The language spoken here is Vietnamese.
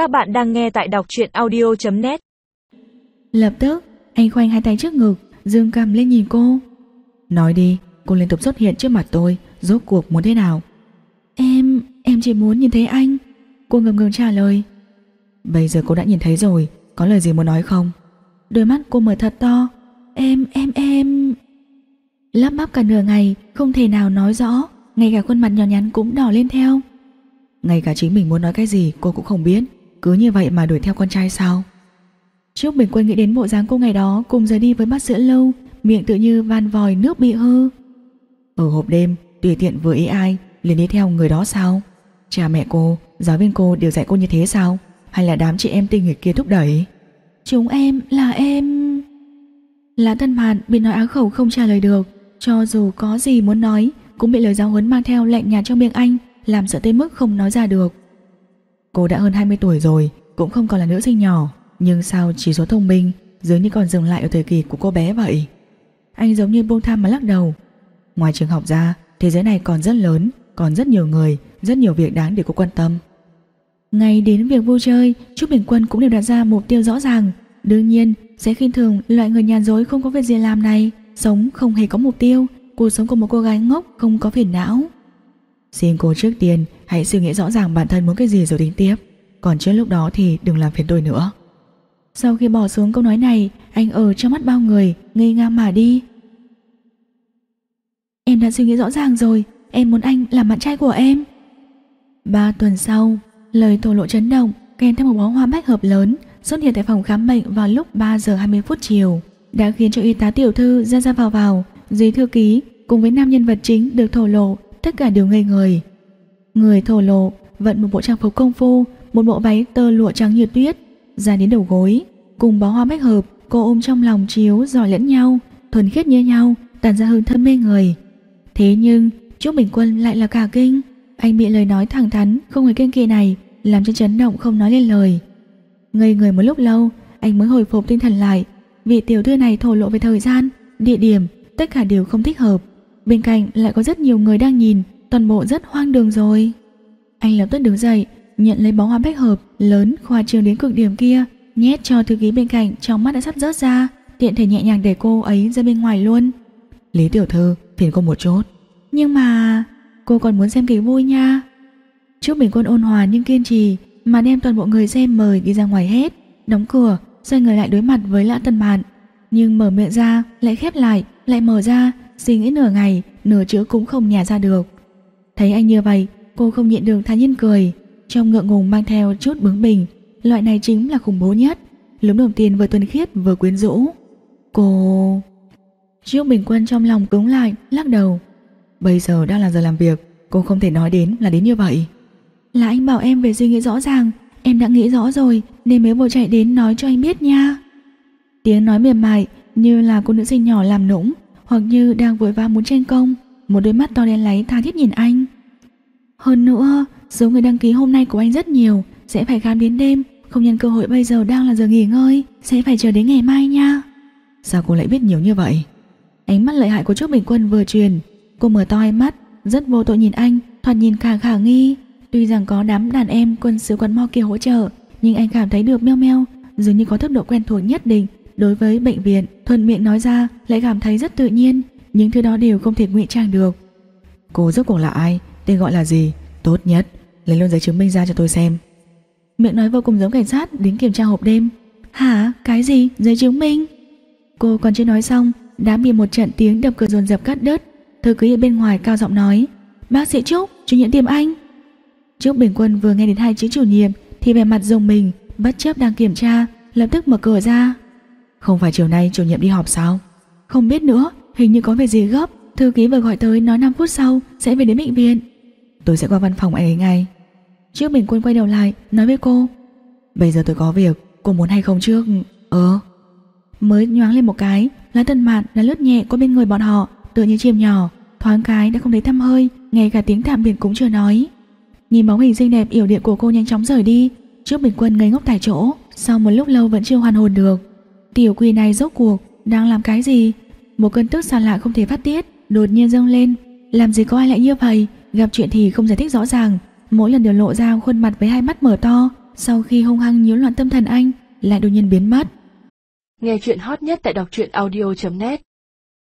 Các bạn đang nghe tại đọc truyện audio.net Lập tức, anh khoanh hai tay trước ngực, dương cầm lên nhìn cô. Nói đi, cô liên tục xuất hiện trước mặt tôi, rốt cuộc muốn thế nào? Em, em chỉ muốn nhìn thấy anh. Cô ngầm ngừng trả lời. Bây giờ cô đã nhìn thấy rồi, có lời gì muốn nói không? Đôi mắt cô mở thật to. Em, em, em... Lắp bắp cả nửa ngày, không thể nào nói rõ, ngay cả khuôn mặt nhỏ nhắn cũng đỏ lên theo. Ngay cả chính mình muốn nói cái gì cô cũng không biết, cứ như vậy mà đuổi theo con trai sao? Trúc Bình Quân nghĩ đến bộ dáng cô ngày đó cùng rời đi với bát sữa lâu, miệng tự như van vòi nước bị hư. Ở hộp đêm, tùy tiện vừa ý ai, liền đi theo người đó sao? Cha mẹ cô, giáo viên cô đều dạy cô như thế sao? Hay là đám chị em tinh nghịch kia thúc đẩy? Chúng em là em... Lã thân Mạn bị nói á khẩu không trả lời được, cho dù có gì muốn nói, cũng bị lời giáo huấn mang theo lạnh nhạt trong miệng anh, làm sợ tới mức không nói ra được. Cô đã hơn 20 tuổi rồi, cũng không còn là nữ sinh nhỏ, nhưng sao chỉ số thông minh dường như còn dừng lại ở thời kỳ của cô bé vậy? Anh giống như buông tham mà lắc đầu. Ngoài trường học ra, thế giới này còn rất lớn, còn rất nhiều người, rất nhiều việc đáng để cô quan tâm. Ngay đến việc vui chơi, Trúc Bình Quân cũng đều đặt ra mục tiêu rõ ràng. Đương nhiên, sẽ khinh thường loại người nhàn dối không có việc gì làm này, sống không hề có mục tiêu, cuộc sống của một cô gái ngốc không có phiền não. Xin cô trước tiên hãy suy nghĩ rõ ràng bản thân muốn cái gì rồi tính tiếp, còn trước lúc đó thì đừng làm phiền tôi nữa. Sau khi bỏ xuống câu nói này, anh ở trong mắt bao người, ngây ngang mà đi. Em đã suy nghĩ rõ ràng rồi, em muốn anh làm bạn trai của em. Ba tuần sau, lời thổ lộ chấn động kèm theo một bó hoa bách hợp lớn xuất hiện tại phòng khám bệnh vào lúc 3 giờ 20 phút chiều, đã khiến cho y tá tiểu thư ra ra vào vào, dưới thư ký cùng với nam nhân vật chính được thổ lộ, tất cả đều ngây người. Người thổ lộ vận một bộ trang phục công phu, một bộ váy tơ lụa trắng như tuyết, ra đến đầu gối, cùng bó hoa bách hợp, cô ôm trong lòng chiếu giỏi lẫn nhau, thuần khiết như nhau, tàn ra hương thơm mê người. Thế nhưng, Trúc Bình Quân lại là cả kinh, anh bị lời nói thẳng thắn không hề kiêng kỵ này làm cho chấn động không nói lên lời. Ngây người một lúc lâu, anh mới hồi phục tinh thần lại. Vị tiểu thư này thổ lộ về thời gian, địa điểm, tất cả đều không thích hợp. Bên cạnh lại có rất nhiều người đang nhìn, toàn bộ rất hoang đường rồi. Anh lập tức đứng dậy, nhận lấy bó hoa bách hợp lớn khoa trương đến cực điểm kia, nhét cho thư ký bên cạnh trong mắt đã sắp rớt ra, tiện thể nhẹ nhàng để cô ấy ra bên ngoài luôn. Lý tiểu thư, phiền cô một chút. Nhưng mà cô còn muốn xem kịch vui nha. Trúc Bình Quân ôn hòa nhưng kiên trì mà đem toàn bộ người xem mời đi ra ngoài hết, đóng cửa, xoay người lại đối mặt với Lã Tân Mạn, nhưng mở miệng ra lại khép lại, lại mở ra, suy nghĩ nửa ngày, nửa chữ cũng không nhả ra được. Thấy anh như vậy, cô không nhịn được thản nhiên cười, trong ngượng ngùng mang theo chút bướng bỉnh, loại này chính là khủng bố nhất, lúm đồng tiền vừa tuân khiết vừa quyến rũ. Cô... triệu Bình Quân trong lòng cứng lại, lắc đầu. Bây giờ đang là giờ làm việc, cô không thể nói đến là đến như vậy. Là anh bảo em về suy nghĩ rõ ràng Em đã nghĩ rõ rồi Nên mới vội chạy đến nói cho anh biết nha Tiếng nói mềm mại Như là cô nữ sinh nhỏ làm nũng hoặc như đang vội vã muốn tranh công Một đôi mắt to đen láy tha thiết nhìn anh. Hơn nữa Số người đăng ký hôm nay của anh rất nhiều Sẽ phải khám đến đêm Không nhân cơ hội bây giờ đang là giờ nghỉ ngơi Sẽ phải chờ đến ngày mai nha. Sao cô lại biết nhiều như vậy? Ánh mắt lợi hại của Trúc Bình Quân vừa truyền Cô mở to hai mắt Rất vô tội nhìn anh Thoạt nhìn khả khả nghi. Tuy rằng có đám đàn em quân sứ quán mo kia hỗ trợ, nhưng anh cảm thấy được meo meo, dường như có tốc độ quen thuộc nhất định đối với bệnh viện, thuận miệng nói ra lại cảm thấy rất tự nhiên, những thứ đó đều không thể ngụy trang được. Cô rốt cuộc là ai? Tên gọi là gì? Tốt nhất, lấy luôn giấy chứng minh ra cho tôi xem. Miệng nói vô cùng giống cảnh sát đến kiểm tra hộp đêm. Hả? Cái gì? Giấy chứng minh? Cô còn chưa nói xong, đã bị một trận tiếng đập cửa dồn dập cắt đứt. Thư ký ở bên ngoài cao giọng nói: "Bác sĩ Trúc, chủ nhiệm tìm anh." Trúc Bình Quân vừa nghe đến hai chữ chủ nhiệm thì vẻ mặt rùng mình, bất chấp đang kiểm tra, lập tức mở cửa ra. Không phải chiều nay chủ nhiệm đi họp sao? Không biết nữa, hình như có việc gì gấp, thư ký vừa gọi tới nói 5 phút sau sẽ về đến bệnh viện. Tôi sẽ qua văn phòng anh ấy ngay. trước Bình Quân quay đầu lại, nói với cô. Bây giờ tôi có việc, cô muốn hay không trước? Ờ. Mới nhoáng lên một cái, lá tần mạn đã lướt nhẹ qua bên người bọn họ, tựa như chim nhỏ, thoáng cái đã không thấy thăm hơi, ngay cả tiếng tạm biệt cũng chưa nói. Nhìn bóng hình xinh đẹp yểu điệu của cô nhanh chóng rời đi Trước bình quân ngây ngốc tại chỗ Sau một lúc lâu vẫn chưa hoàn hồn được Tiểu quỷ này rốt cuộc Đang làm cái gì? Một cơn tức xa lạ không thể phát tiết, Đột nhiên dâng lên. Làm gì có ai lại như vậy? Gặp chuyện thì không giải thích rõ ràng. Mỗi lần đều lộ ra khuôn mặt với hai mắt mở to. Sau khi hung hăng nhiễu loạn tâm thần anh, lại đột nhiên biến mất. Nghe chuyện hot nhất tại đọc truyện audio.net